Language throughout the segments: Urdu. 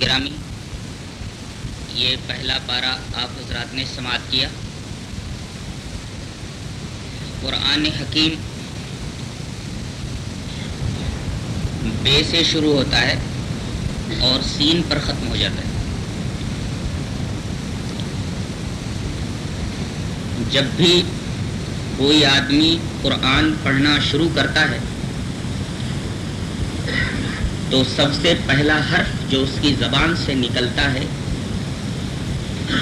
گرامی، یہ پہلا پارا آپ حضرات نے سماعت کیا۔ قرآن حکیم بے سے شروع ہوتا ہے اور سین پر ختم ہو جاتا ہے۔ جب بھی کوئی آدمی قرآن پڑھنا شروع کرتا ہے تو سب سے پہلا حرف جو اس کی زبان سے نکلتا ہے،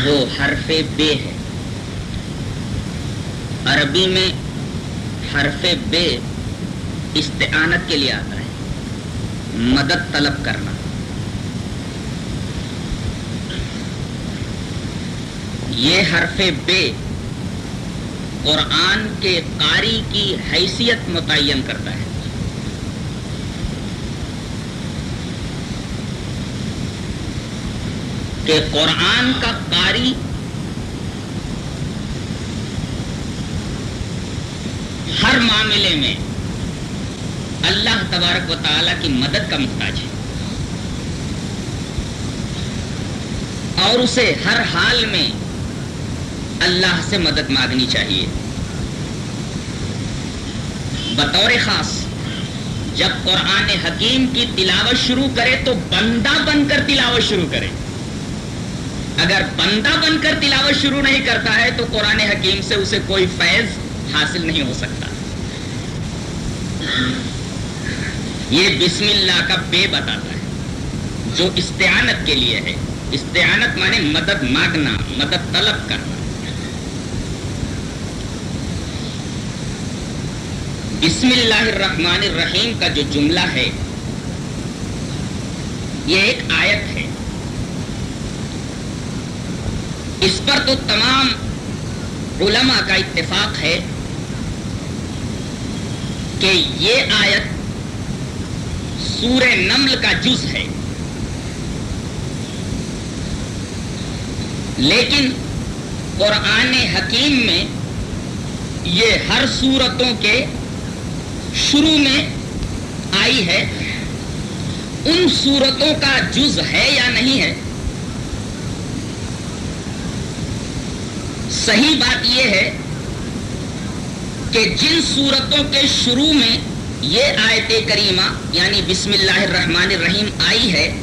وہ حرف بے ہے۔ عربی میں حرف بے استعانت کے لیے آتا ہے۔ مدد طلب کرنا۔ یہ حرف بے قرآن کے قاری کی حیثیت متعین کرتا ہے۔ کہ قرآن کا قاری ہر معاملے میں اللہ تبارک و تعالیٰ کی مدد کا محتاج ہے۔ اور اسے ہر حال میں اللہ سے مدد مانگنی چاہیے۔ بطور خاص، جب قرآن حکیم کی تلاوت شروع کرے تو بندہ بن کر تلاوت شروع کرے۔ اگر بندہ بن کر تلاوت شروع نہیں کرتا ہے تو قرآن حکیم سے اسے کوئی فیض حاصل نہیں ہو سکتا۔ یہ بسم اللہ کا بے بتاتا ہے۔ جو استعانت کے لیے ہے۔ استعانت مانے مدد مانگنا، مدد طلب کرنا۔ بسم اللہ الرحمن الرحیم کا جو جملہ ہے، یہ ایک آیت ہے۔ اس پر تو تمام علماء کا اتفاق ہے کہ یہ آیت سور نمل کا جز ہے۔ لیکن قرآن حکیم میں یہ ہر صورتوں کے شروع میں آئی ہے۔ ان صورتوں کا جز ہے یا نہیں ہے؟ صحیح بات یہ ہے کہ جن صورتوں کے شروع میں یہ آیت کریمہ یعنی بسم اللہ الرحمن الرحیم آئی ہے،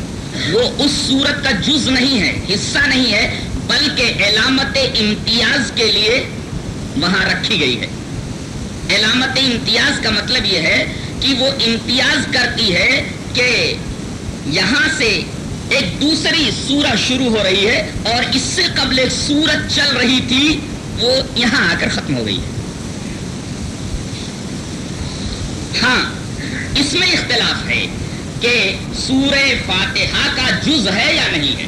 وہ اس صورت کا جز نہیں ہے، حصہ نہیں ہے، بلکہ علامت امتیاز کے لیے وہاں رکھی گئی ہے۔ علامت امتیاز کا مطلب یہ ہے کہ وہ امتیاز کرتی ہے کہ یہاں سے ایک دوسری سورج شروع ہو رہی ہے اور اس سے قبل ایک سورج چل رہی تھی، وہ یہاں آ کر ختم ہو گئی ہے۔ ہاں اس میں اختلاف ہے کہ سور فاتحہ کا جز ہے یا نہیں ہے۔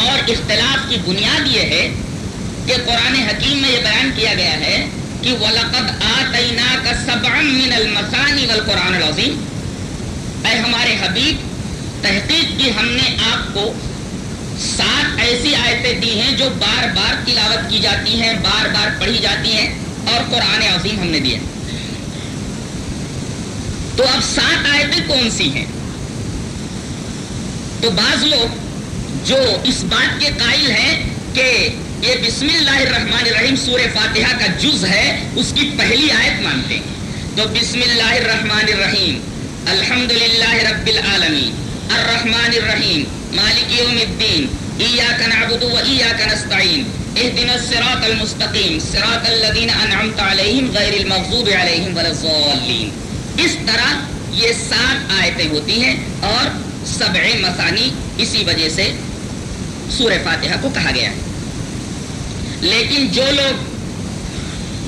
اور اختلاف کی بنیاد یہ ہے کہ قرآن حکیم میں یہ بیان کیا گیا ہے کہ وَلَقَدْ آتَيْنَاكَ سَبْعًا مِنَ الْمَسَانِ وَالْقُرْآنَ الْعَظِيمِ۔ اے ہمارے حبیب تحقیق کی ہم نے آپ کو سات ایسی آیتیں دی ہیں جو بار بار تلاوت کی جاتی ہیں، بار بار پڑھی جاتی ہیں اور قرآن عظیم ہم نے دیے تو اب سات آیتیں کون سی ہیں؟ تو بعض لوگ جو اس بات کے قائل ہیں کہ یہ بسم اللہ الرحمن الرحیم سور فاتحہ کا جز ہے، اس کی پہلی آیت مانتے ہیں۔ تو بسم اللہ الرحمن الرحیم الحمد للہ رب العالمین۔ الرحمن الرحیم، مالک یوم الدین، ایاک نعبد و ایاک نستعین اہدنا الصراط المستقیم، صراط الذین انعمت علیہم غیر المغضوب علیہم ولا الضالین۔ اس طرح یہ سات آیتیں ہوتی ہیں اور سبع مسانی اسی وجہ سے سور فاتحہ کو کہا گیا ہے۔ لیکن جو لوگ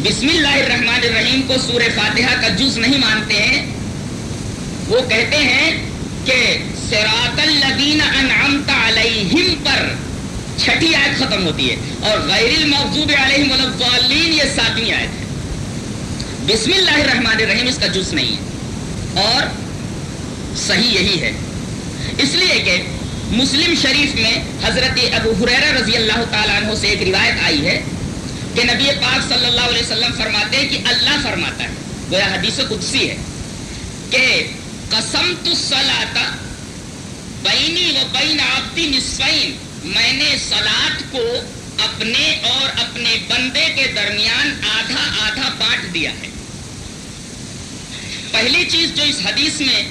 بسم اللہ الرحمن الرحیم کو سور فاتحہ کا جز نہیں مانتے ہیں، وہ کہتے ہیں کہ سراط الذین انعمت علیہم پر چھٹی آیت ختم ہوتی ہے اور غیر المغضوب علیہم الضالین یہ ساتویں آیت ہے۔ بسم اللہ الرحمن الرحیم، اس کا جز نہیں ہے۔ اور صحیح یہی ہے۔ اس لیے کہ مسلم شریف میں حضرت ابو حریرہ رضی اللہ تعالیٰ عنہ سے ایک روایت آئی ہے کہ نبی پاک صلی اللہ علیہ وسلم فرماتے ہیں کہ اللہ فرماتا ہے، گویا حدیث قدسی ہے کہ قسم تو بینی و بین آبدی نسفین میں نے سلاد کو اپنے اور اپنے بندے کے درمیان آدھا آدھا بانٹ دیا ہے۔ پہلی چیز جو اس حدیث میں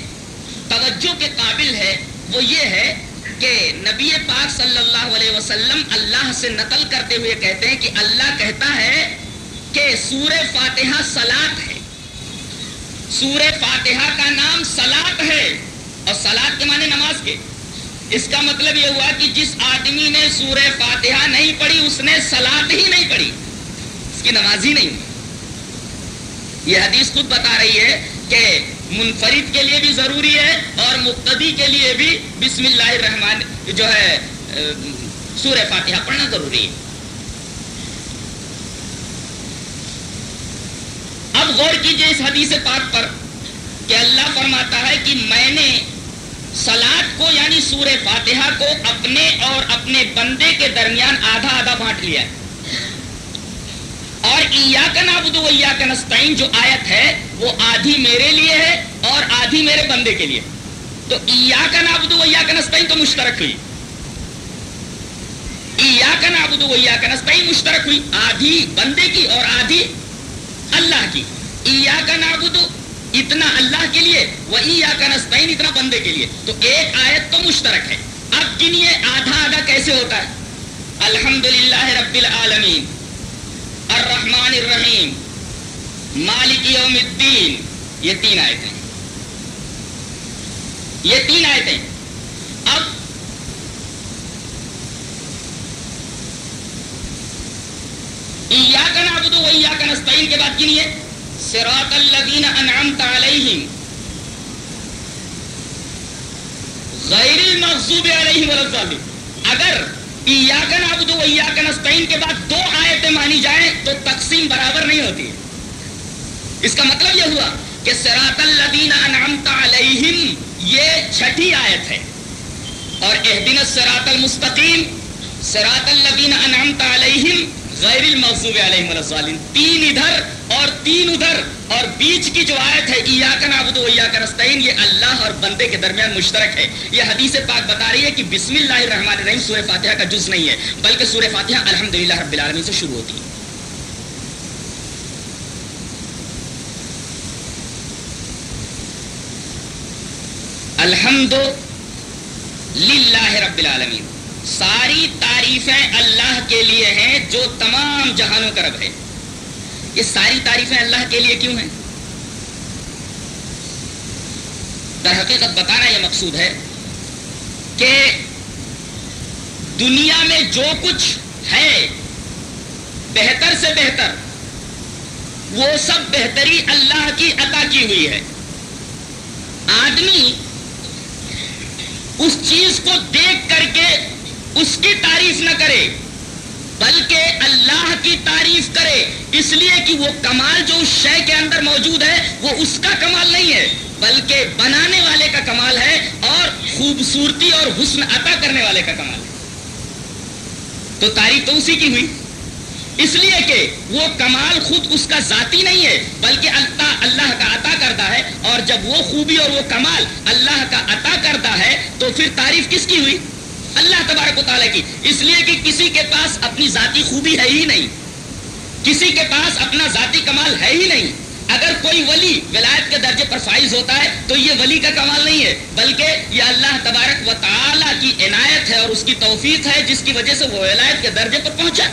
توجہ کے قابل ہے، وہ یہ ہے کہ نبی پاک صلی اللہ علیہ وسلم اللہ سے نقل کرتے ہوئے کہتے ہیں کہ اللہ کہتا ہے کہ سور فاتحہ سلاد ہے۔ سور فاتحہ کا نام سلاد ہے اور سلاد کے معنی نماز کے۔ اس کا مطلب یہ ہوا کہ جس آدمی نے سور فاتحہ نہیں پڑھی، اس نے سلاد ہی نہیں پڑھی۔ اس کی نماز ہی نہیں۔ یہ حدیث خود بتا رہی ہے کہ منفرد کے لیے بھی ضروری ہے اور مقتدی کے لیے بھی بسم اللہ الرحمن جو ہے سور فاتحہ پڑھنا ضروری ہے۔ اب غور کیجیے اس حدیث پاک پر کہ اللہ فرماتا ہے کہ میں نے سلاد کو یعنی سور فاتحہ کو اپنے اور اپنے بندے کے درمیان آدھا آدھا بانٹ لیا ہے۔ اور کا نستعین جو آیت ہے وہ آدھی میرے لیے ہے اور آدھی میرے بندے کے لیے۔ تو ایا کا کا نستعین تو مشترک ہوئی۔ ایا کا نابود ویا کا نستعین مشترک ہوئی، آدھی بندے کی اور آدھی اللہ کی۔ ایا کا اتنا اللہ کے لیے وہی یا کا نستعین اتنا بندے کے لیے۔ تو ایک آیت تو مشترک ہے۔ اب گنیے آدھا آدھا کیسے ہوتا ہے؟ الحمد للہ رب العالمین، الرحمن الرحیم، مالک یوم الدین۔ یہ تین آیتیں یہ تین آیتیں اب کا نابود وہی کا نستعین کے بعد گنیے صراط الذین انعمت علیہم. غیر المغضوب علیہم والضالین اگر ایاک نعبد و ایاک نستعین کے بعد دو آیتیں مانی جائیں تو تقسیم برابر نہیں ہوتی. ہے اس کا مطلب یہ ہوا کہ صراط الذین انعمت علیہم یہ چھٹی آیت ہے. اور اہدن الصراط المستقیم، صراط الذین انعمت علیہم غیر المغضوب علیہم والضالین تین ادھر اور تین ادھر، اور بیچ کی جو آیت ہے، ایاک نعبد و ایاک نستعین، یہ اللہ اور بندے کے درمیان مشترک ہے۔ یہ حدیث پاک بتا رہی ہے کہ بسم اللہ الرحمن الرحیم سورہ فاتحہ کا جز نہیں ہے، بلکہ سورہ فاتحہ الحمدللہ رب العالمین سے شروع ہوتی ہے۔ الحمد للہ رب العالمین۔ ساری تعریفیں اللہ کے لیے ہیں جو تمام جہانوں کا رب ہے۔ یہ ساری تعریفیں اللہ کے لیے کیوں ہیں؟ در حقیقت بتانا یہ مقصود ہے کہ دنیا میں جو کچھ ہے بہتر سے بہتر، وہ سب بہتری اللہ کی عطا کی ہوئی ہے۔ آدمی اس چیز کو دیکھ کر کے اس کی تعریف نہ کرے، بلکہ اللہ کی تعریف کرے۔ اس لیے کہ وہ کمال جو اس شے کے اندر موجود ہے، وہ اس کا کمال نہیں ہے، بلکہ بنانے والے کا کمال ہے اور خوبصورتی اور حسن عطا کرنے والے کا کمال ہے۔ تو تعریف تو اسی کی ہوئی۔ اس لیے کہ وہ کمال خود اس کا ذاتی نہیں ہے، بلکہ اللہ اللہ کا عطا کرتا ہے۔ اور جب وہ خوبی اور وہ کمال اللہ کا عطا کرتا ہے، تو پھر تعریف کس کی ہوئی؟ اللہ تبارک و تعالیٰ کی۔ اس لیے کہ کسی کے پاس اپنی ذاتی خوبی ہے ہی نہیں۔ کسی کے پاس اپنا ذاتی کمال ہے ہی نہیں۔ اگر کوئی ولی ولایت کے درجے پر فائز ہوتا ہے تو یہ ولی کا کمال نہیں ہے، بلکہ یہ اللہ تبارک و تعالیٰ کی عنایت ہے اور اس کی توفیق ہے جس کی وجہ سے وہ ولایت کے درجے پر پہنچا۔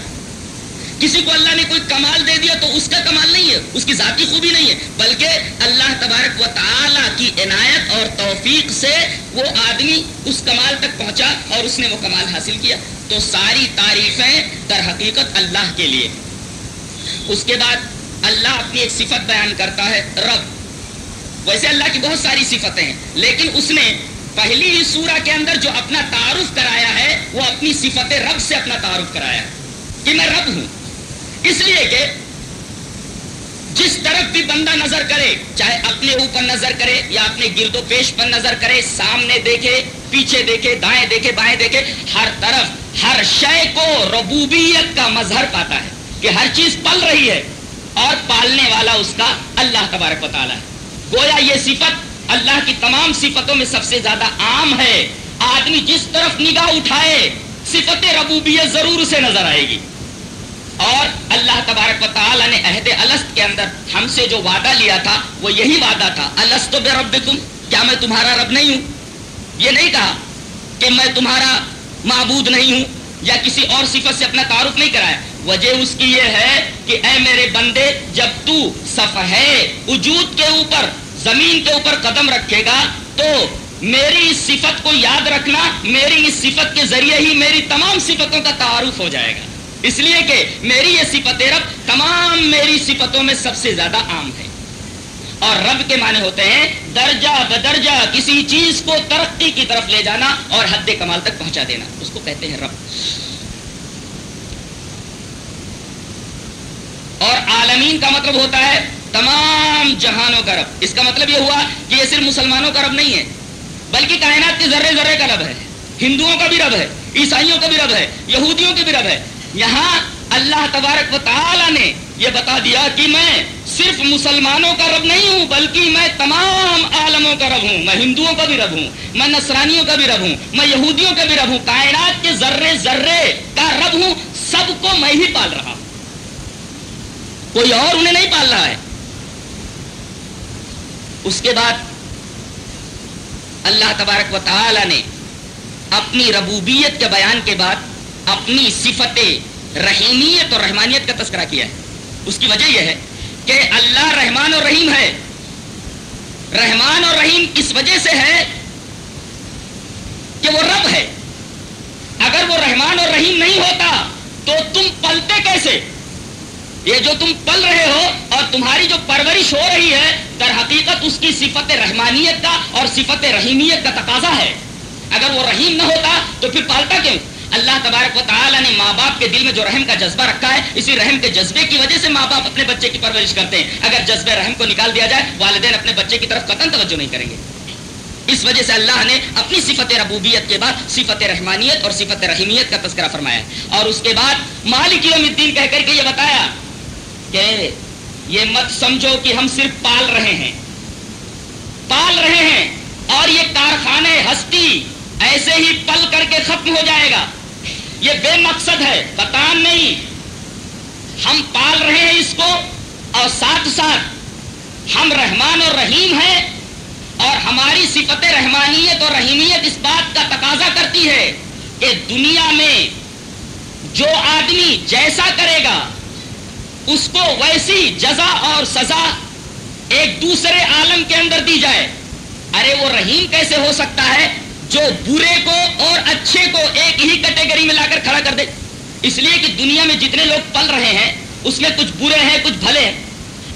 کسی کو اللہ نے کوئی کمال دے دیا تو اس کا کمال نہیں ہے، اس کی ذاتی خوبی نہیں ہے۔ بلکہ اللہ تبارک و تعالیٰ کی عنایت اور توفیق سے وہ آدمی اس کمال تک پہنچا اور اس نے وہ کمال حاصل کیا۔ تو ساری تعریفیں در حقیقت اللہ کے لیے۔ اس کے بعد اللہ اپنی ایک صفت بیان کرتا ہے، رب۔ ویسے اللہ کی بہت ساری صفتیں ہیں، لیکن اس نے پہلی ہی سورہ کے اندر جو اپنا تعارف کرایا ہے، وہ اپنی صفت رب سے اپنا تعارف کرایا ہے کہ میں رب ہوں۔ اس لیے کہ جس طرف بھی بندہ نظر کرے، چاہے اپنے اوپر نظر کرے یا اپنے گرد و پیش پر نظر کرے، سامنے دیکھے، پیچھے دیکھے، دائیں دیکھے، بائیں دیکھے، ہر طرف، ہر شے کو ربوبیت کا مظہر پاتا ہے کہ ہر چیز پل رہی ہے اور پالنے والا اس کا اللہ تبارک و تعالیٰ ہے۔ گویا یہ صفت اللہ کی تمام صفتوں میں سب سے زیادہ عام ہے۔ آدمی جس طرف نگاہ اٹھائے، صفت ربوبیت ضرور اسے نظر آئے گی۔ اور اللہ تبارک و تعالیٰ نے عہد الست کے اندر ہم سے جو وعدہ لیا تھا، وہ یہی وعدہ تھا۔ السط بے رب کیا میں تمہارا رب نہیں ہوں؟ یہ نہیں کہا کہ میں تمہارا معبود نہیں ہوں یا کسی اور صفت سے اپنا تعارف نہیں کرایا۔ وجہ اس کی یہ ہے کہ اے میرے بندے، جب تو صفحہ وجود کے اوپر، زمین کے اوپر قدم رکھے گا، تو میری اس صفت کو یاد رکھنا، میری اس صفت کے ذریعے ہی میری تمام صفتوں کا تعارف ہو جائے گا۔ اس لیے کہ میری یہ صفت رب تمام میری صفتوں میں سب سے زیادہ عام ہے۔ اور رب کے معنی ہوتے ہیں درجہ بدرجہ، کسی چیز کو ترقی کی طرف لے جانا اور حد کمال تک پہنچا دینا۔ اس کو کہتے ہیں رب۔ اور عالمین کا مطلب ہوتا ہے تمام جہانوں کا رب۔ اس کا مطلب یہ ہوا کہ یہ صرف مسلمانوں کا رب نہیں ہے، بلکہ کائنات کے ذرے ذرے کا رب ہے۔ ہندوؤں کا بھی رب ہے، عیسائیوں کا بھی رب ہے، یہودیوں کے بھی رب ہے۔ یہاں اللہ تبارک و تعالی نے یہ بتا دیا کہ میں صرف مسلمانوں کا رب نہیں ہوں، بلکہ میں تمام عالموں کا رب ہوں، میں ہندوؤں کا بھی رب ہوں، میں نصرانیوں کا بھی رب ہوں، میں یہودیوں کا بھی رب ہوں، کائنات کے ذرے ذرے کا رب ہوں، سب کو میں ہی پال رہا ہوں۔ کوئی اور انہیں نہیں پال رہا ہے۔ اس کے بعد اللہ تبارک و تعالی نے اپنی ربوبیت کے بیان کے بعد اپنی صفت رحیمیت اور رحمانیت کا تذکرہ کیا ہے۔ اس کی وجہ یہ ہے کہ اللہ رحمان اور رحیم ہے۔ رحمان اور رحیم اس وجہ سے ہے کہ وہ رب ہے۔ اگر وہ رحمان اور رحیم نہیں ہوتا تو تم پلتے کیسے؟ یہ جو تم پل رہے ہو اور تمہاری جو پرورش ہو رہی ہے، در حقیقت اس کی صفت رحمانیت کا اور صفت رحیمیت کا تقاضا ہے۔ اگر وہ رحیم نہ ہوتا تو پھر پالتا کیوں؟ اللہ تبارک و تعالیٰ نے ماں باپ کے دل میں جو رحم کا جذبہ رکھا ہے، اسی رحم کے جذبے کی وجہ سے ماں باپ اپنے بچے کی پرورش کرتے ہیں۔ اگر جذبے رحم کو نکال دیا جائے، والدین اپنے بچے کی طرف قطن توجہ نہیں کریں گے۔ اس وجہ سے اللہ نے اپنی صفت ربوبیت کے بعد صفت رحمانیت اور صفت رحیمیت کا تذکرہ فرمایا اور اس کے بعد مالک یوم الدین کہہ کر کے یہ بتایا کہ یہ مت سمجھو کہ ہم صرف پال رہے ہیں۔ پال رہے ہیں اور یہ کارخانے، ہستی ایسے ہی پل کر کے ختم ہو جائے گا۔ یہ بے مقصد ہے، بتان نہیں۔ ہم پال رہے ہیں اس کو اور ساتھ ساتھ ہم رحمان اور رحیم ہیں اور ہماری صفت رحمانیت اور رحیمیت اس بات کا تقاضا کرتی ہے کہ دنیا میں جو آدمی جیسا کرے گا، اس کو ویسی جزا اور سزا ایک دوسرے عالم کے اندر دی جائے۔ ارے وہ رحیم کیسے ہو سکتا ہے؟ جو برے کو اور اچھے کو ایک ہی کیٹیگری میں لا کر کھڑا کر دے۔ اس لیے کہ دنیا میں جتنے لوگ پل رہے ہیں، اس میں کچھ برے ہیں، کچھ بھلے ہیں۔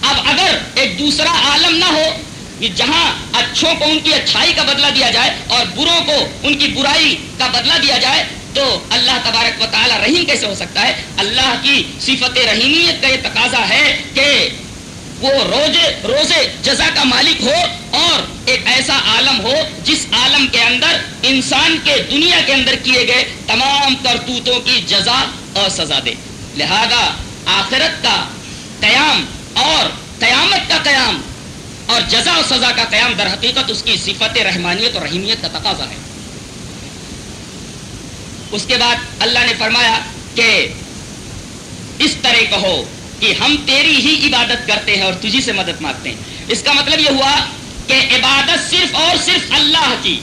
اب اگر ایک دوسرا عالم نہ ہو کہ جہاں اچھوں کو ان کی اچھائی کا بدلہ دیا جائے اور بروں کو ان کی برائی کا بدلہ دیا جائے، تو اللہ تبارک و تعالی رحیم کیسے ہو سکتا ہے؟ اللہ کی صفت رحیمیت کا یہ تقاضا ہے کہ وہ روزے روزے جزا کا مالک ہو اور ایک ایسا عالم ہو جس عالم کے اندر انسان کے دنیا کے اندر کیے گئے تمام کرتوتوں کی جزا اور سزا دے۔ لہذا آخرت کا قیام اور قیامت کا قیام اور جزا و سزا کا قیام در حقیقت اس کی صفت رحمانیت اور رحیمیت کا تقاضا ہے۔ اس کے بعد اللہ نے فرمایا کہ اس طرح کہو کہ ہم تیری ہی عبادت کرتے ہیں اور تجھی سے مدد مانگتے ہیں۔ اس کا مطلب یہ ہوا کہ عبادت صرف اور صرف اللہ کی۔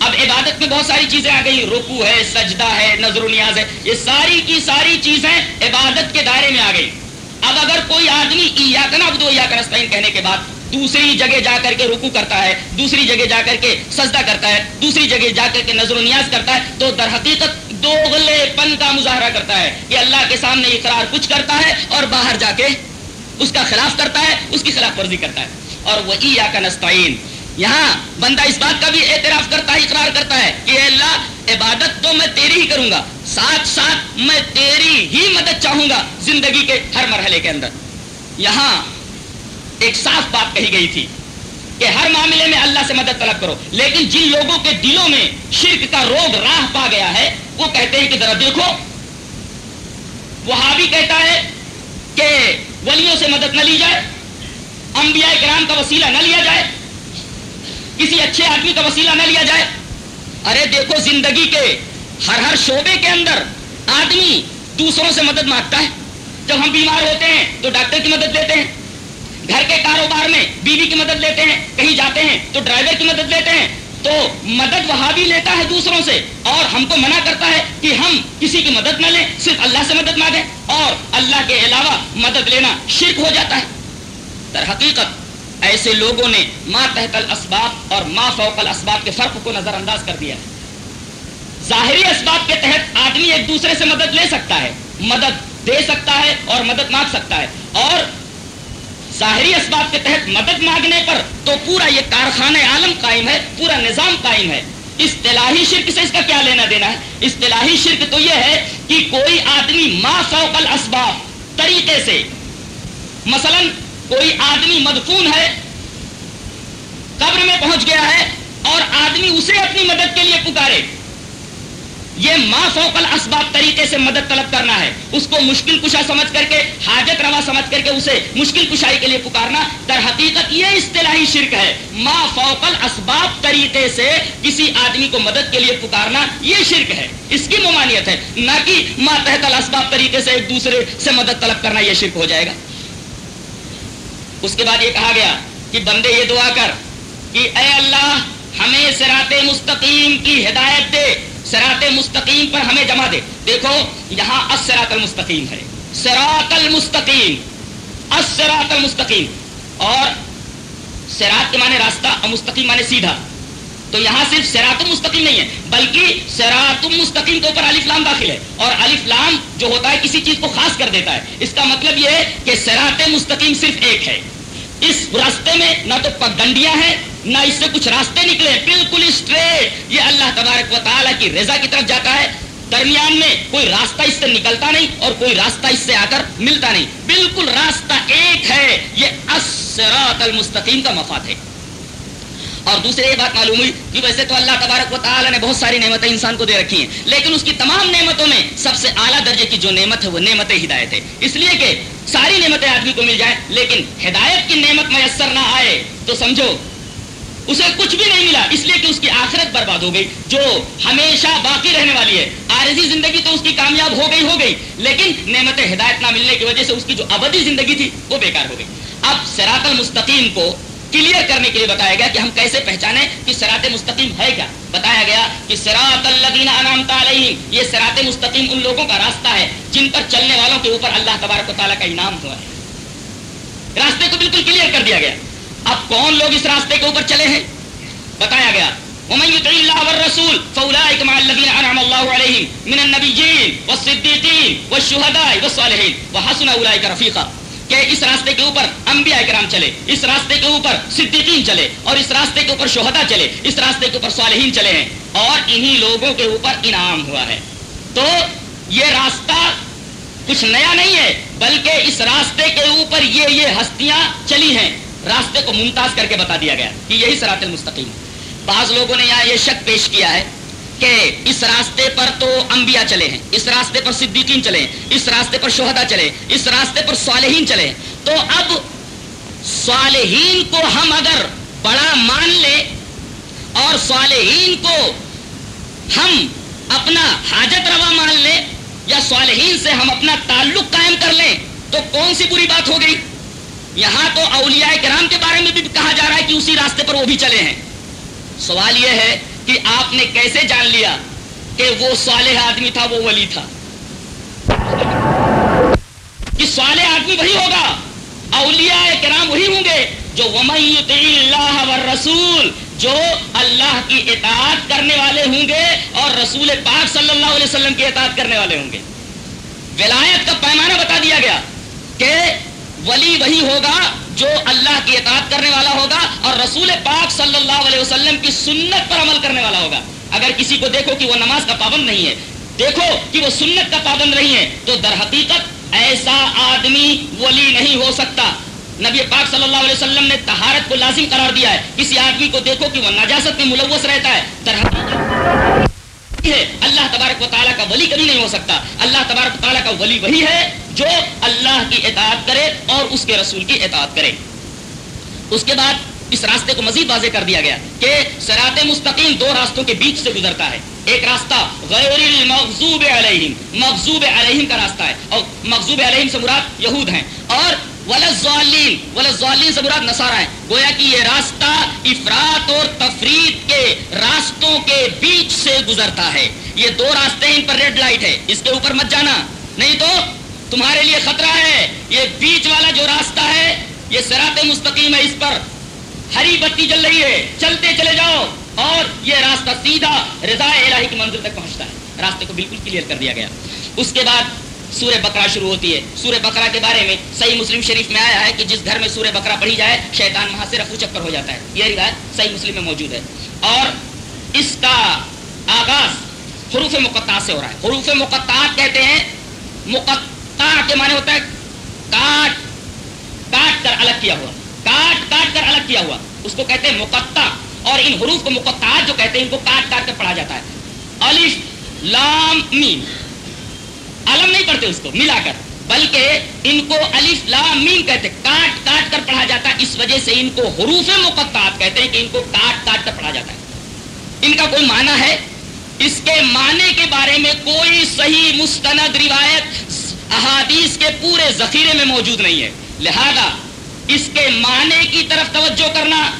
اب عبادت میں بہت ساری چیزیں آ گئی رکو ہے، سجدہ ہے، نظر و نیاز ہے۔ یہ ساری کی ساری چیزیں عبادت کے دائرے میں آ گئی اب اگر کوئی آدمی ابدو کہنے کے بعد دوسری جگہ جا کر کے رکو کرتا ہے، دوسری جگہ جا کر کے سجدہ کرتا ہے، دوسری جگہ جا کر کے نظر و نیاز کرتا ہے، تو در حقیقت دو غلے پن کا مظاہرہ کرتا ہے کہ اللہ کے سامنے اقرار کچھ کرتا ہے اور باہر جا کے اس کا خلاف کرتا ہے، اس کی خلاف ورزی کرتا ہے۔ اور وہ ای کا نستعین۔ یہاں بندہ اس بات کا بھی اعتراف کرتا ہے، اقرار کرتا ہے کہ اے اللہ، عبادت تو میں تیری ہی کروں گا۔ ساتھ ساتھ میں تیری ہی مدد چاہوں گا زندگی کے ہر مرحلے کے اندر۔ یہاں ایک صاف بات کہی گئی تھی۔ کہ ہر معاملے میں اللہ سے مدد طلب کرو۔ لیکن جن لوگوں کے دلوں میں شرک کا روگ راہ پا گیا ہے، وہ کہتے ہیں کہ ذرا دیکھو۔ وہابی کہتا ہے کہ ولیوں سے مدد نہ لی جائے، انبیاء کرام کا وسیلہ نہ لیا جائے، کسی اچھے آدمی کا وسیلہ نہ لیا جائے۔ ارے دیکھو، زندگی کے ہر ہر شعبے کے اندر آدمی دوسروں سے مدد مانگتا ہے۔ جب ہم بیمار ہوتے ہیں تو ڈاکٹر کی مدد لیتے ہیں۔ گھر کے کاروبار میں بیوی کی مدد لیتے ہیں، کہیں جاتے ہیں تو ڈرائیور کی مدد لیتے ہیں۔ تو مدد وہاں بھی لیتا ہے دوسروں سے اور ہم کو منع کرتا ہے کہ ہم کسی کی مدد نہ لیں، صرف اللہ سے مدد مانگیں اور اللہ کے علاوہ مدد لینا شرک ہو جاتا ہے۔ در حقیقت ایسے لوگوں نے ماں تحت الاسباب اور ماں فوق الاسباب کے فرق کو نظر انداز کر دیا ہے۔ ظاہری اسباب کے تحت آدمی ایک دوسرے سے مدد لے سکتا ہے، مدد دے سکتا ہے اور مدد مانگ سکتا ہے۔ اور ظاہری اسباب کے تحت مدد مانگنے پر تو پورا یہ کارخانہ عالم قائم ہے، پورا نظام قائم ہے۔ اصطلاحی شرک سے اس کا کیا لینا دینا ہے؟ اصطلاحی شرک تو یہ ہے کہ کوئی آدمی ما فوق الاسباب طریقے سے، مثلا کوئی آدمی مدفون ہے، قبر میں پہنچ گیا ہے اور آدمی اسے اپنی مدد کے لیے پکارے۔ یہ ما فوق الاسباب طریقے سے مدد طلب کرنا ہے۔ اس کو مشکل کشا سمجھ کر کے، حاجت روا سمجھ کر کے اسے مشکل کشائی کے لیے پکارنا۔ در حقیقت یہ اصطلاحی شرک ہے۔ ما فوق الاسباب طریقے سے کسی آدمی کو مدد کے لیے پکارنا یہ شرک ہے۔ اس کی ممانعت ہے۔ نہ کہ ما تحت الاسباب طریقے سے ایک دوسرے سے مدد طلب کرنا یہ شرک ہو جائے گا۔ اس کے بعد یہ کہا گیا کہ بندے یہ دعا کر کہ اے اللہ، ہمیں سرات مستقیم کی ہدایت دے۔ سرات المستقیم پر ہمیں جمع دے۔ دیکھو، یہاں اسرات المستقیم ہے۔ سرات المستقیم۔ اسرات المستقیم۔ اور سرات کے معنی راستہ اور مستقیم معنی سیدھا۔ تو یہاں صرف سرات المستقیم نہیں ہے، بلکہ سرات المستقیم کے اوپر الف لام داخل ہے۔ اور الف لام جو ہوتا ہے، کسی چیز کو خاص کر دیتا ہے۔ اس کا مطلب یہ ہے کہ سرات مستقیم صرف ایک ہے۔ اس راستے میں نہ تو پگڈنڈیاں ہیں نہ اس سے کچھ راستے نکلے، بالکل اسٹریٹ یہ اللہ تبارک و تعالیٰ کی رضا کی طرف جاتا ہے۔ درمیان میں کوئی راستہ اس سے نکلتا نہیں اور کوئی راستہ اس سے آ کر ملتا نہیں۔ بالکل راستہ ایک ہے، یہ اسرات المستقیم کا مفاد ہے۔ اور دوسرے یہ بات معلوم ہوئی کہ ویسے تو اللہ تبارک و تعالیٰ نے بہت ساری نعمتیں انسان کو دے رکھی ہیں، لیکن اس کی تمام نعمتوں میں سب سے اعلیٰ درجے کی جو نعمت ہے وہ نعمت ہدایت ہے۔ اس لیے کہ ساری نعمتیں آدمی کو مل جائیں، لیکن ہدایت کی نعمت میسر نہ آئے تو سمجھو اسے کچھ بھی نہیں ملا، اس لیے کہ اس کی آخرت برباد ہو گئی، جو ہمیشہ باقی رہنے والی ہے۔ عارضی زندگی تو اس کی کامیاب ہو گئی ہو گئی، لیکن نعمت ہدایت نہ ملنے کی وجہ سے اس کی جو ابدی زندگی تھی، وہ بیکار ہو گئی۔ اب سراط المستقیم کو کلیئر کرنے کے لیے بتایا گیا کہ ہم کیسے پہچانے کہ سرات مستقیم ہے کیا۔ بتایا گیا کہ سراط اللہ علیہم، یہ سرات مستقیم ان لوگوں کا راستہ ہے جن پر چلنے والوں کے اوپر اللہ تبارک و تعالیٰ کا انعام ہوا ہے۔ راستے کو بالکل کلیئر کر دیا گیا۔ اب کون لوگ اس راستے کے اوپر چلے ہیں؟ بتایا گیا، ومن يطع الله والرسول فاولئك مع الذين انعم الله عليهم من النبيين والصديقين والشهداء والصالحين وحسن اولئك رفيقا۔ کہ اس راستے کے اوپر انبیاء کرام چلے، اس راستے کے اوپر صدیقین چلے، اور اس راستے کے اوپر شہدا چلے، اس راستے کے اوپر صالحین چلے ہیں، اور انہی لوگوں کے اوپر انعام ہوا ہے۔ تو یہ راستہ کچھ نیا نہیں ہے، بلکہ اس راستے کے اوپر یہ یہ ہستیاں چلی ہیں۔ راستے کو ممتاز کر کے بتا دیا گیا کہ یہی سرات المستقیم بعض لوگوں نے یہاں یہ شک پیش کیا ہے کہ اس راستے پر تو انبیاء چلے ہیں، اس راستے پر صدیقین چلے ہیں، اس راستے پر شہدا چلے اس راستے پر صالحین چلے ہیں۔ تو اب صالحین کو ہم اگر بڑا مان لیں اور صالحین کو ہم اپنا حاجت روا مان لیں یا صالحین سے ہم اپنا تعلق قائم کر لیں، تو کون سی بری بات ہو گئی؟ یہاں تو اولیاء کرام کے بارے میں بھی کہا جا رہا ہے کہ اسی راستے پر وہ بھی چلے ہیں۔ سوال یہ ہے کہ آپ نے کیسے جان لیا کہ وہ صالح آدمی تھا، وہ ولی تھا؟ کہ صالح آدمی وہی ہوگا؟ اولیاء کرام وہی ہوں گے جو اللہ رسول جو اللہ کی اطاعت کرنے والے ہوں گے اور رسول پاک صلی اللہ علیہ وسلم کی اطاعت کرنے والے ہوں گے۔ ولایت کا پیمانہ بتا دیا گیا کہ ولی وہی ہوگا جو اللہ کی اطاعت کرنے والا ہوگا اور رسول پاک صلی اللہ علیہ وسلم کی سنت پر عمل کرنے والا ہوگا۔ اگر کسی کو دیکھو کہ وہ نماز کا پابند نہیں ہے، دیکھو کہ وہ سنت کا پابند نہیں ہے، تو در حقیقت ایسا آدمی ولی نہیں ہو سکتا۔ نبی پاک صلی اللہ علیہ وسلم نے تہارت کو لازم قرار دیا ہے۔ کسی آدمی کو دیکھو کہ وہ نجاست میں ملوث رہتا ہے۔ در حقیقت ہے اللہ تبارک و تعالیٰ کا ولی کبھی نہیں ہو سکتا۔ اللہ تبارک و تعالیٰ کا ولی وہی ہے جو اللہ کی اطاعت کرے اور اس کے رسول کی اطاعت کرے۔ اس کے بعد اس راستے کو مزید واضح کر دیا گیا کہ سرات مستقیم دو راستوں کے بیچ سے گزرتا ہے۔ ایک راستہ غیر المغضوب علیہم، مغضوب علیہم کا راستہ ہے اور مغضوب علیہم سے مراد یہود ہیں۔ اور ولزالین ولزالین سے مراد نصارہ ہیں۔ گویا کہ یہ راستہ افراد اور تفرید کے راستوں کے بیچ سے گزرتا ہے۔ یہ دو راستے ہیں، ان پر ریڈ لائٹ ہے۔ اس کے اوپر مت جانا۔ نہیں تو تمہارے لیے خطرہ ہے۔ یہ بیچ والا جو راستہ ہے، یہ سرات مستقیم ہے۔ اس پر ہری بتی جل رہی ہے۔ چلتے چلے جاؤ۔ اور یہ راستہ سیدھا رضا الہی کی منزل تک پہنچتا ہے۔ راستے کو بالکل کلیئر کر دیا گیا۔ اس کے بعد سورہ بکرا شروع ہوتی ہے۔ سورہ بکرا کے بارے میں صحیح مسلم شریف میں آیا ہے کہ جس گھر میں سورہ بکرا پڑھی جائے، شیطان وہاں سے رفو چکر ہو جاتا ہے۔ یہ روایت صحیح مسلم میں موجود ہے۔ اور اس کا آغاز حروف مقطع سے ہو رہا ہے۔ حروف مقطعات کہتے ہیں، مقطع کے معنی ہوتا ہے کاٹ کاٹ کر الگ کیا ہوا۔ کاٹ کاٹ کر الگ کیا ہوا۔ اس کو کہتے ہیں مقطع۔ اور ان حروف کو مقطعات جو کہتے ہیں، ان کو کاٹ کاٹ کر پڑھا جاتا ہے۔ الف، لام، میم۔ علم نہیں پڑھتے اس کو، ملا کر۔ بلکہ ان کو الف لام میم کہتے، کاٹ کاٹ کر پڑھا جاتا۔ ہے اس وجہ سے ان کو حروف مقطعات کہتے ہیں کہ ان کو کاٹ کاٹ کر پڑھا جاتا ہے۔ ان کا کوئی معنی ہے؟ اس کے معنی کے بارے میں کوئی صحیح مستند روایت، احادیث کے پورے ذخیرے میں موجود نہیں ہے۔ لہذا اس کے معنی کی طرف توجہ کرنا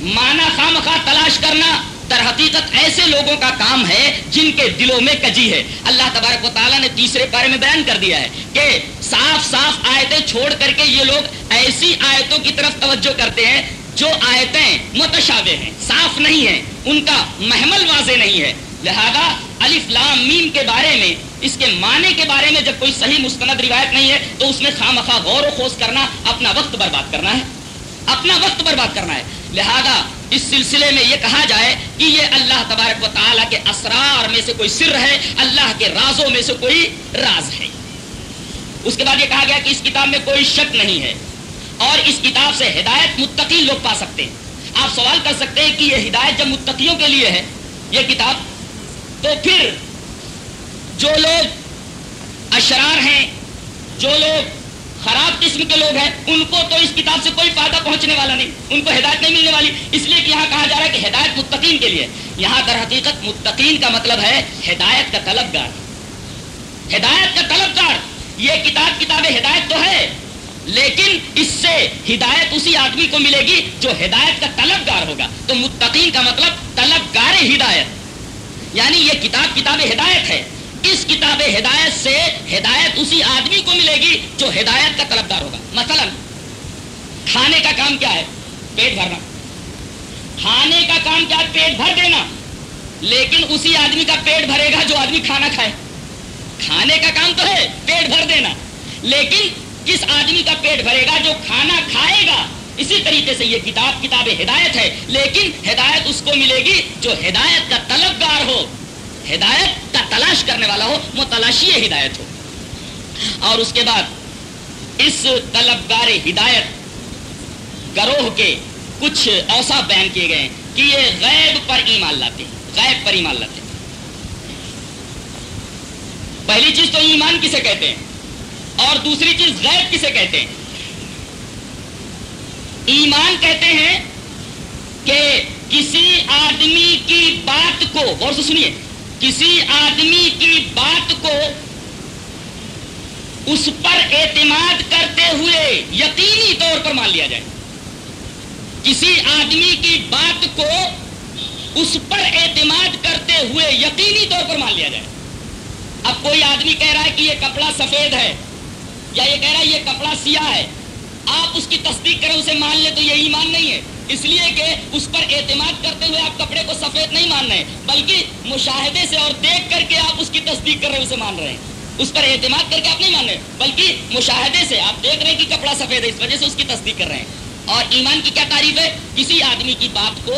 مانا خام خواہ تلاش کرنا در حقیقت ایسے لوگوں کا کام ہے جن کے دلوں میں کجی ہے۔ اللہ تبارک و تعالیٰ نے تیسرے بارے میں بیان کر دیا ہے کہ صاف صاف آیتیں چھوڑ کر کے یہ لوگ ایسی آیتوں کی طرف توجہ کرتے ہیں جو آیتیں متشابہ ہیں، صاف نہیں ہیں، ان کا محمل واضح نہیں ہے۔ لہذا الف لام میم کے بارے میں، اس کے معنی کے بارے میں جب کوئی صحیح مستند روایت نہیں ہے، تو اس میں خام غور و خوص کرنا، اپنا وقت برباد کرنا ہے۔ اپنا وقت برباد کرنا ہے۔ لہذا اس سلسلے میں یہ کہا جائے کہ یہ اللہ تبارک و تعالیٰ کے اسرار میں سے کوئی سر ہے، اللہ کے رازوں میں سے کوئی راز ہے۔ اس کے بعد یہ کہا گیا کہ اس کتاب میں کوئی شک نہیں ہے اور اس کتاب سے ہدایت متقی لوگ پا سکتے ہیں۔ آپ سوال کر سکتے ہیں کہ یہ ہدایت جب متقیوں کے لیے ہے، یہ کتاب، تو پھر جو لوگ اشرار ہیں، جو لوگ خراب قسم کے لوگ ہیں، ان کو تو اس کتاب سے کوئی فائدہ پہنچنے والا نہیں، ان کو ہدایت نہیں ملنے والی۔ اس لیے کہ یہاں کہا جا رہا ہے کہ ہدایت متقین کے لیے۔ یہاں در حقیقت متقین کا مطلب ہے ہدایت کا طلبگار۔ ہدایت کا طلبگار، یہ کتاب کتاب ہدایت تو ہے، لیکن اس سے ہدایت اسی آدمی کو ملے گی جو ہدایت کا طلبگار ہوگا۔ تو متقین کا مطلب طلبگار ہدایت۔ یعنی یہ کتاب کتاب ہدایت ہے۔ اس کتاب ہدایت سے ہدایت اسی آدمی کو ملے گی جو ہدایت کا طلبدار ہوگا۔ مثلا، کھانے کا کام کیا ہے؟ پیٹ بھرنا۔ کھانے کا کام کیا ہے؟ پیٹ بھر دینا۔ لیکن اسی آدمی کا پیٹ بھرے گا جو آدمی کھانا کھائے۔ کھانے کا کام تو ہے، پیٹ بھر دینا۔ لیکن کس آدمی کا پیٹ بھرے گا جو کھانا کھائے گا، اسی طریقے سے یہ کتاب کتاب ہدایت ہے۔ لیکن ہدایت اس کو ملے گی جو ہدایت کا طلبگار ہو۔ ہدایت کا تلاش کرنے والا ہو وہ تلاشی ہدایت ہو۔ اور اس کے بعد اس طلبگار ہدایت گروہ کے کچھ اوسا بیان کیے گئے کہ یہ غیب پر ایمان لاتے غیب پر ایمان لاتے پہلی چیز تو ایمان کسے کہتے ہیں؟ اور دوسری چیز غیب کسے کہتے ہیں؟ ایمان کہتے ہیں کہ کسی آدمی کی بات کو، غور سے سنیے کسی آدمی کی بات کو اس پر اعتماد کرتے ہوئے یقینی طور پر مان لیا جائے۔ کسی آدمی کی بات کو اس پر اعتماد کرتے ہوئے یقینی طور پر مان لیا جائے۔ اب کوئی آدمی کہہ رہا ہے کہ یہ کپڑا سفید ہے یا یہ کہہ رہا ہے یہ کپڑا سیاہ ہے، آپ اس کی تصدیق کریں، اسے مان لیں تو یہ ایمان نہیں ہے۔ اس لیے کہ اس پر اعتماد کرتے ہوئے آپ کپڑے کو سفید نہیں مان رہے بلکہ مشاہدے سے اور دیکھ کر کے آپ اس کی تصدیق کر رہے اسے مان رہے ہیں۔ اس پر اعتماد کر کے آپ نہیں مان رہے، بلکہ مشاہدے سے آپ دیکھ رہے ہیں کہ کپڑا سفید ہے، اس وجہ سے اس کی تصدیق کر رہے ہیں۔ اور ایمان کی کیا تعریف ہے؟ کسی آدمی کی بات کو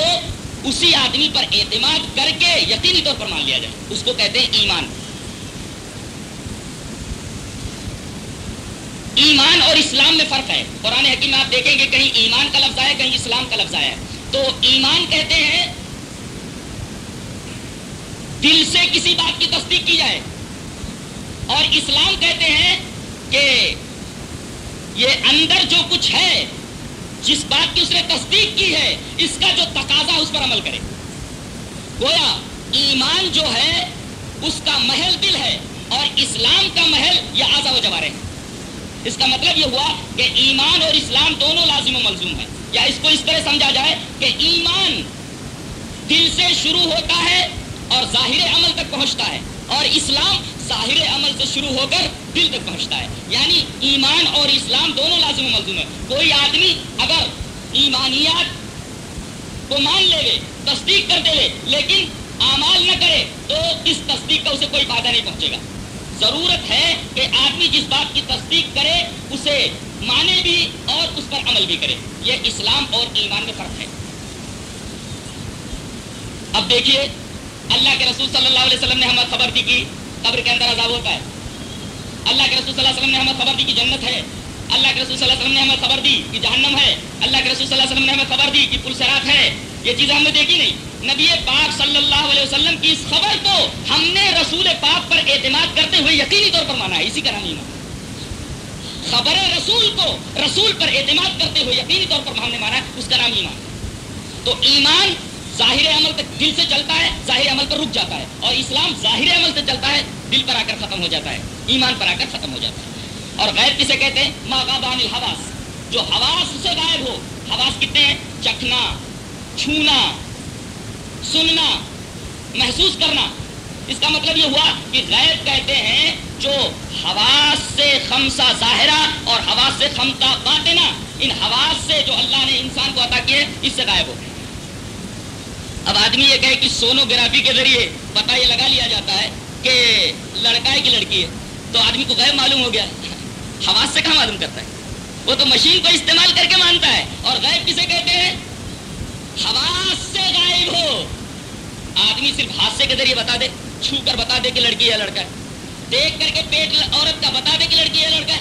اسی آدمی پر اعتماد کر کے یقینی طور پر مان لیا جائے۔ اس کو کہتے ہیں ایمان۔ ایمان اور اسلام میں فرق ہے۔ قرآن حکیم میں آپ دیکھیں گے کہیں ایمان کا لفظ آیا، کہیں اسلام کا لفظ آیا۔ تو ایمان کہتے ہیں، دل سے کسی بات کی تصدیق کی جائے۔ اور اسلام کہتے ہیں کہ یہ اندر جو کچھ ہے، جس بات کی اس نے تصدیق کی ہے، اس کا جو تقاضا اس پر عمل کرے۔ گویا، ایمان جو ہے، اس کا محل دل ہے اور اسلام کا محل یہ آزا و جوارے ہیں اس کا مطلب یہ ہوا کہ ایمان اور اسلام دونوں لازم و ملزوم ہیں۔ یا اس کو اس طرح سمجھا جائے کہ ایمان دل سے شروع ہوتا ہے اور ظاہر عمل تک پہنچتا ہے اور اسلام ظاہر عمل سے شروع ہو کر دل تک پہنچتا ہے۔ یعنی ایمان اور اسلام دونوں لازم و ملزوم ہے کوئی آدمی اگر ایمانیات کو مان لے لے، تصدیق کر دے لے، لیکن اعمال نہ کرے، تو اس تصدیق کا اسے کوئی فائدہ نہیں پہنچے گا۔ ضرورت ہے کہ آدمی جس بات کی تصدیق کرے، اسے مانے بھی اور اس پر عمل بھی کرے۔ یہ اسلام اور ایمان میں فرق ہے۔ اب دیکھیے، اللہ کے رسول صلی اللہ علیہ وسلم نے ہمیں خبر دی کہ قبر کے اندر عذاب ہوتا ہے۔ اللہ کے رسول صلی اللہ علیہ وسلم نے ہمیں خبر دی کہ جنت ہے۔ اللہ کے رسول صلی اللہ علیہ وسلم نے ہمیں خبر دی کہ جہنم ہے۔ اللہ کے رسول صلی اللہ علیہ وسلم نے ہمیں خبر دی کہ پلسرات ہے۔ یہ چیزیں ہم نے دیکھی نہیں۔ نبی پاک صلی اللہ علیہ وسلم کی اس خبر کو ہم نے رسول پاک پر اعتماد کرتے ہوئے یقینی طور پر مانا ہے، اسی کا نام ایمان خبر رسول کو رسول پر اعتماد کرتے ہوئے یقینی طور پر ہم نے مانا ہے، اس کا نام ایمان تو ایمان ظاہر عمل تک دل سے چلتا ہے، ظاہر عمل پر رک جاتا ہے۔ اور اسلام ظاہر عمل سے چلتا ہے، دل پر آ کر ختم ہو جاتا ہے۔ ایمان پر آ کر ختم ہو جاتا ہے۔ اور غیر کسے کہتے ہیں ماغابان الحواس، جو حواس سے غائب ہو۔ حواس کتنے ہیں؟ چکھنا، چھونا۔ سننا، محسوس کرنا۔ اس کا مطلب یہ ہوا کہ غیب کہتے ہیں، جو حواس سے خمسہ ظاہرہ اور حواس سے خمسہ باطنہ۔ ان حواس سے جو اللہ نے انسان کو عطا کیے، اس سے غائب ہو گئے۔ اب آدمی یہ کہے کہ سونوگرافی کے ذریعے پتہ یہ لگا لیا جاتا ہے کہ لڑکا ہے کہ لڑکی ہے، تو آدمی کو غیب معلوم ہو گیا۔ حواس سے کہاں معلوم کرتا ہے؟ وہ تو مشین کو استعمال کر کے مانتا ہے۔ اور غیب کسے کہتے ہیں؟ حواس سے غائب ہو۔ آدمی صرف حادثے کے ذریعے بتا دے، چھو کر بتا دے کہ لڑکی ہے لڑکا ہے۔ دیکھ کر کے پیٹ عورت کا بتا دے کہ لڑکی ہے لڑکا ہے۔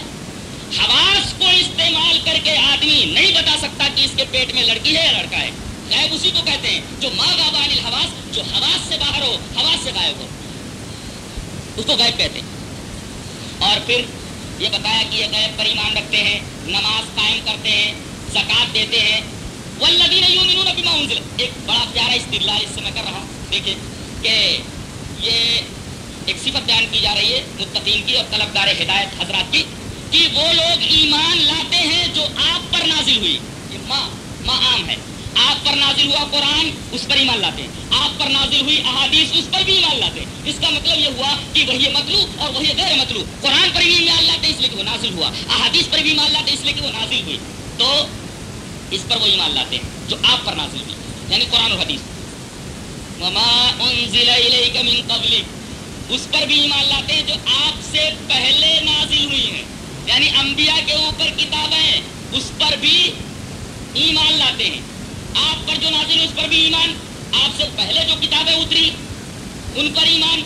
حواس کو استعمال کر کے آدمی نہیں بتا سکتا کہ اس کے پیٹ میں لڑکی ہے یا لڑکا ہے۔ غائب اسی کو کہتے ہیں جو ماں گابان الحواس، جو حواس سے باہر ہو، حواس سے غائب ہو۔ اس کو غائب کہتے ہیں۔ اور پھر یہ بتایا کہ یہ غیب پر ایمان رکھتے ہیں، نماز قائم کرتے ہیں زکات دیتے ہیں والذین یؤمنون بما انزل. ایک بڑا پیارا استدلال اس سے میں کر رہا ہوں. دیکھیں کہ یہ ایک صفت بیان کی جا رہی ہے متقین کی اور طلبدار ہدایت حضرات کی کہ وہ لوگ ایمان لاتے ہیں جو آپ پر نازل ہوئی. یہ ماں ماں عام ہے. آپ پر نازل ہوا قرآن، اس پر ایمان لاتے ہیں. آپ پر نازل ہوئی احادیث، اس پر بھی ایمان لاتے ہیں. اس کا مطلب یہ ہوا کہ وہی مطلو اور وہی غیر مطلو قرآن پر بھی ایمان لاتے اس لیے کہ وہ نازل ہوا. احادیث پر بھی ایمان لاتے اس لیے کہ وہ نازل ہوئی. تو اس پر وہ ایمان لاتے ہیں، جو آپ پر نازل ہوئی۔ یعنی قرآن اور حدیث۔ من قبلک اس پر بھی ایمان لاتے ہیں، جو آپ سے پہلے نازل ہوئی ہیں۔ یعنی انبیاء کے اوپر کتابیں اس پر بھی ایمان لاتے ہیں۔ آپ پر جو نازل اس پر بھی ایمان۔ آپ سے پہلے جو کتابیں اتری، ان پر ایمان۔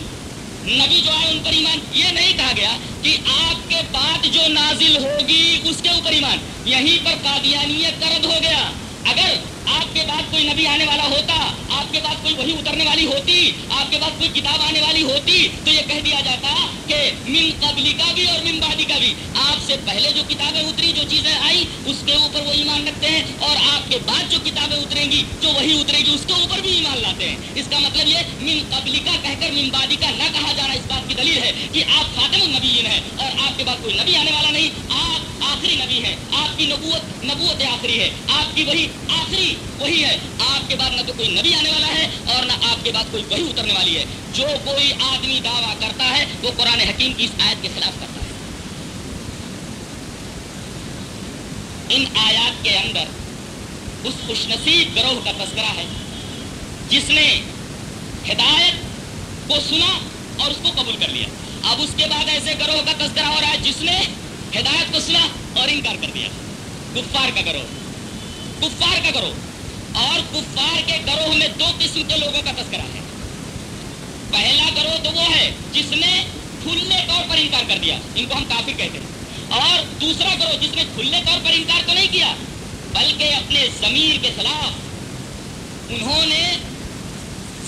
نبی جو آئے ان پر ایمان، یہ نہیں کہا گیا کہ آپ کے بعد جو نازل ہوگی اس کے اوپر ایمان۔ یہیں پر قادیانیت رد ہو گیا۔ اگر آپ کے بعد کوئی نبی آنے والا ہوتا، آپ کے بعد کوئی وہی اترنے والی ہوتی، آپ کے بعد کوئی کتاب آنے والی ہوتی، تو یہ کہہ دیا جاتا کہ من قبلی کا بھی اور من بادی کا بھی۔ آپ سے پہلے جو کتابیں اتری، جو چیزیں آئی اس کے اوپر وہ ایمان رکھتے ہیں اور آپ کے بعد جو کتابیں اتریں گی، جو وہی اترے گی، اس کے اوپر بھی ایمان لاتے ہیں۔ اس کا مطلب یہ من قبلی کا کہہ کر من بادی کا نہ کہا جانا اس بات کی دلیل ہے کہ آپ خاتم النبیین ہیں اور آپ کے بعد کوئی نبی آنے والا نہیں۔ آپ آخری نبی ہے۔ آپ کی نبوت نبوت آخری ہے۔ آپ کی وہی آخری وہی ہے۔ آپ کے بعد نہ تو کوئی نبی آنے والا ہے اور نہ آپ کے بعد کوئی وہی اترنے والی ہے۔ جو کوئی آدمی دعویٰ کرتا ہے، وہ قرآن حکیم کی اس آیت کے خلاف کرتا ہے۔ ان آیات کے اندر اس خوش نصیب گروہ کا تذکرہ ہے، جس نے ہدایت کو سنا اور اس کو قبول کر لیا۔ اب اس کے بعد ایسے گروہ کا تذکرہ ہو رہا ہے جس نے ہدایت کو سنا اور انکار کر دیا۔ کفار کا گروہ۔ کفار کا گروہ۔ اور کفار کے گروہ میں دو قسم کے لوگوں کا تذکرہ ہے۔ پہلا گروہ تو وہ ہے جس نے کھلے طور پر انکار کر دیا، ان کو ہم کافر کہتے ہیں۔ اور دوسرا گروہ جس نے کھلے طور پر انکار تو نہیں کیا، بلکہ اپنے ضمیر کے خلاف انہوں نے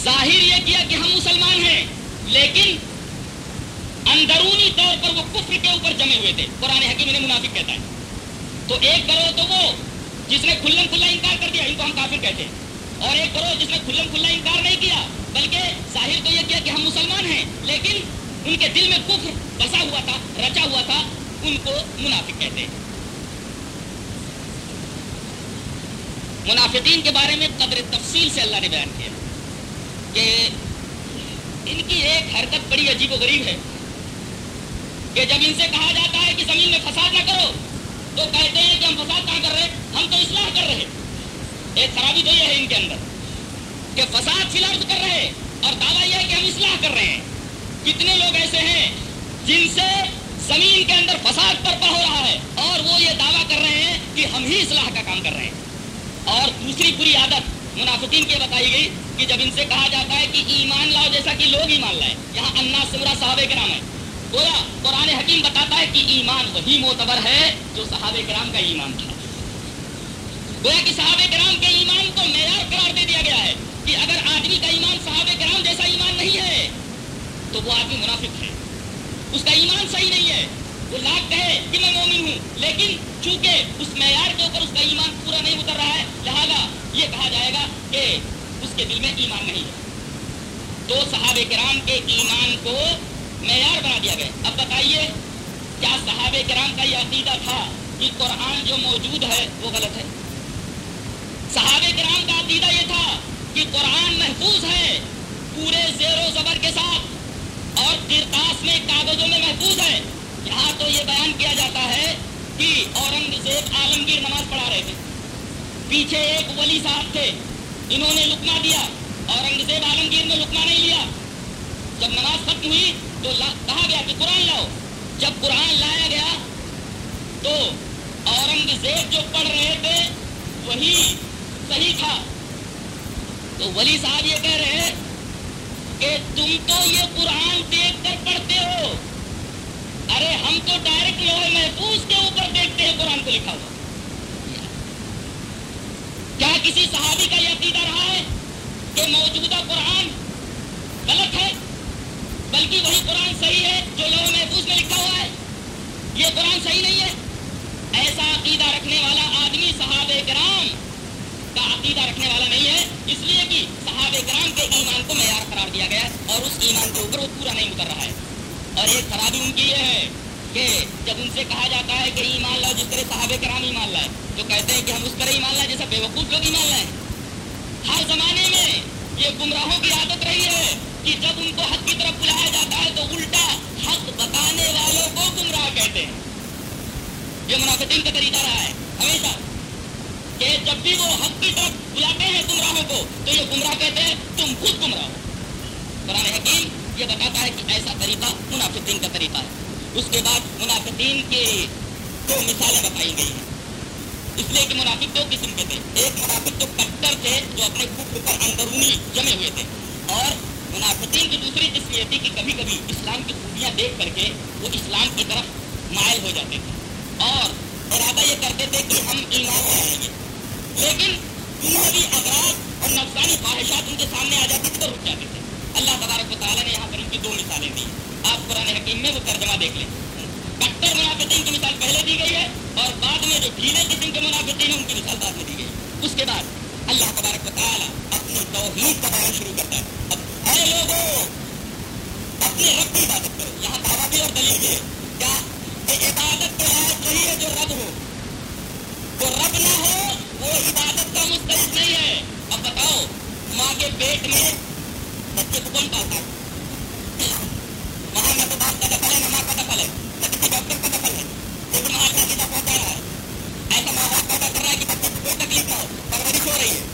ظاہر یہ کیا کہ ہم مسلمان ہیں، لیکن اندرونی طور پر وہ کفر کے اوپر جمے ہوئے تھے۔ قرآن حکیم نے منافق کہتا ہے۔ تو ایک گروہ تو وہ جس نے کھلم کھلا انکار کر دیا، ان کو ہم کافر کہتے ہیں۔ اور ایک گروہ جس نے کھلم کھلا انکار نہیں کیا، بلکہ ظاہر تو یہ کیا کہ ہم مسلمان ہیں، لیکن ان کے دل میں کفر بسا ہوا تھا، رچا ہوا تھا، ان کو منافق کہتے ہیں۔ منافقین کے بارے میں قدر تفصیل سے اللہ نے بیان کیا کہ ان کی ایک حرکت بڑی عجیب و غریب ہے۔ کہ جب ان سے کہا جاتا ہے کہ زمین میں فساد نہ کرو، تو کہتے ہیں کہ ہم فساد کہاں کر رہے؟ ہم تو اصلاح کر رہے ایک خرابی تو یہ ہے ان کے اندر کہ فساد فی الحال کر رہے اور دعویٰ یہ ہے کہ ہم اصلاح کر رہے ہیں۔ کتنے لوگ ایسے ہیں جن سے زمین کے اندر فساد پر ہو رہا ہے اور وہ یہ دعویٰ کر رہے ہیں کہ ہم ہی اصلاح کا کام کر رہے ہیں۔ اور دوسری بری عادت منافقین کی بتائی گئی کہ جب ان سے کہا جاتا ہے کہ ایمان لاؤ جیسا کہ لوگ ایمان لائے، یہاں انا سمرا صحابہ کرام ہے۔ گویا قرآن حکیم بتاتا ہے کہ ایمان وہی معتبر ہے جو صحابہ کرام کا ایمان تھا۔ گویا کہ صحابہ کرام کے ایمان کو معیار قرار دے دیا گیا ہے کہ اگر آدمی کا ایمان صحابہ کرام جیسا ایمان نہیں ہے تو وہ آدمی منافق ہے۔ اس کا ایمان صحیح نہیں ہے۔ وہ لاکھ کہے کہ میں مومن ہوں، لیکن چونکہ اس معیار کے اوپر اس کا ایمان پورا نہیں اتر رہا ہے، لہذا یہ کہا جائے گا کہ اس کے دل میں ایمان نہیں ہے۔ تو صحابہ کرام کے ایمان کو معیار بنا دیا گیا۔ اب بتائیے، کیا صحابہ کرام کا یہ عقیدہ تھا کہ قرآن جو موجود ہے وہ غلط ہے؟ صحابہ کرام کا عقیدہ یہ تھا کہ قرآن محفوظ ہے پورے زیر و زبر کے ساتھ اور کرتاس میں، کاغذوں میں محفوظ ہے۔ یہاں تو یہ بیان کیا جاتا ہے کہ اورنگزیب عالمگیر نماز پڑھا رہے تھے۔ پیچھے ایک ولی صاحب تھے، انہوں نے لکما دیا۔ اورنگزیب عالمگیر نے لکما نہیں لیا۔ جب نماز ختم ہوئی تو کہا گیا کہ قرآن لاؤ۔ جب قرآن لایا گیا تو اورنگزیب جو پڑھ رہے تھے وہی صحیح تھا۔ تو ولی صاحب یہ کہہ رہے کہ تم تو یہ قرآن دیکھ کر پڑھتے ہو۔ ارے ہم تو ڈائریکٹ لوہے محفوظ کے اوپر دیکھتے ہیں قرآن کو لکھا ہوا۔ کیا کسی صحابی کا یہ عقیدہ رہا ہے کہ موجودہ قرآن غلط ہے؟ بلکہ وہی قرآن صحیح ہے جو لوگ محفوظ میں لکھا ہوا ہے۔ یہ قرآن صحیح نہیں ہے۔ ایسا عقیدہ رکھنے والا آدمی صحابہ کرام کا عقیدہ رکھنے والا نہیں ہے۔ اس لیے کہ صحابہ کرام کے ایمان کو معیار قرار دیا گیا اور اس ایمان کے اوپر وہ پورا نہیں اتر رہا ہے۔ اور ایک خرابی ان کی یہ ہے کہ جب ان سے کہا جاتا ہے کہ ایمان لاؤ، جس طرح صحابہ کرام ایمان لائے، تو کہتے ہیں کہ ہم اس طرح ایمان لائے جیسا بے وقوف لوگ ایمان لائے۔ ہر زمانے میں یہ گمراہوں کی عادت رہی ہے۔ کہ جب ان کو حق کی طرف بلایا جاتا ہے تو الٹا حق بتانے والوں کو گمراہ کہتے ہیں۔ یہ منافقین کا طریقہ رہا ہے۔ ہمیشہ کہ جب بھی وہ حق کی طرف بلاتے ہیں گمراہوں کو تو یہ گمراہ کہتے ہیں، تم خود گمراہ ہو۔ قرآن حکیم یہ بتاتا ہے کہ ایسا طریقہ منافقین کا طریقہ ہے۔ اس کے بعد منافقین کی دو مثالیں بتائی گئی ہیں۔ اس لیے کہ منافق دو قسم کے تھے۔ ایک منافق تو کٹر تھے جو اپنے کفر پر اندرونی جمے ہوئے تھے۔ اور منافقین کی دوسری قسم یہ تھی کہ کبھی کبھی اسلام کی خوبیاں دیکھ کر کے وہ اسلام کی طرف مائل ہو جاتے تھے۔ اور ارادہ یہ کرتے تھے کہ ہم ایمان لائیں۔ گے لیکن دنیاوی اغراض اور نفسانی خواہشات ان کے سامنے آ جاتی تو رک جاتے تھے۔ اللہ تبارک و تعالیٰ نے یہاں پر ان کی دو مثالیں دی۔ آپ قرآن حکیم میں وہ ترجمہ دیکھ لیں۔ کٹر منافقین کی مثال پہلے دی گئی ہے اور بعد میں جو ڈھیلے قسم کے منافقین ہیں ان کی مثال بعد میں دی گئی۔ اس کے بعد اللہ تبارک و تعالیٰ اپنی توحید کا بیان شروع کرتا ہے۔ اب اے لوگوں اپنے رب کی عبادت کرو۔ یہاں دعویٰ بھی اور دلیل ہے کیا کہ عبادت کے لائق وہی ہے جو رب ہو۔ جو رب نہ ہو، وہ عبادت کا مستحق نہیں ہے۔ اب بتاؤ، ماں کے پیٹ میں بچے کو کون پالتا ہے؟ وہاں نہ تو باپ کا دخل ہے نہ ماں کا دخل ہے، نہ کسی ڈاکٹر کا دخل ہے۔ لیکن وہاں کا سیدھا پہنچا رہا ہے۔ ایسا ماں باپ پیدا کر رہا ہے کہ بچے کو کوئی تکلیف نہ ہو، پرورش ہو رہی ہے۔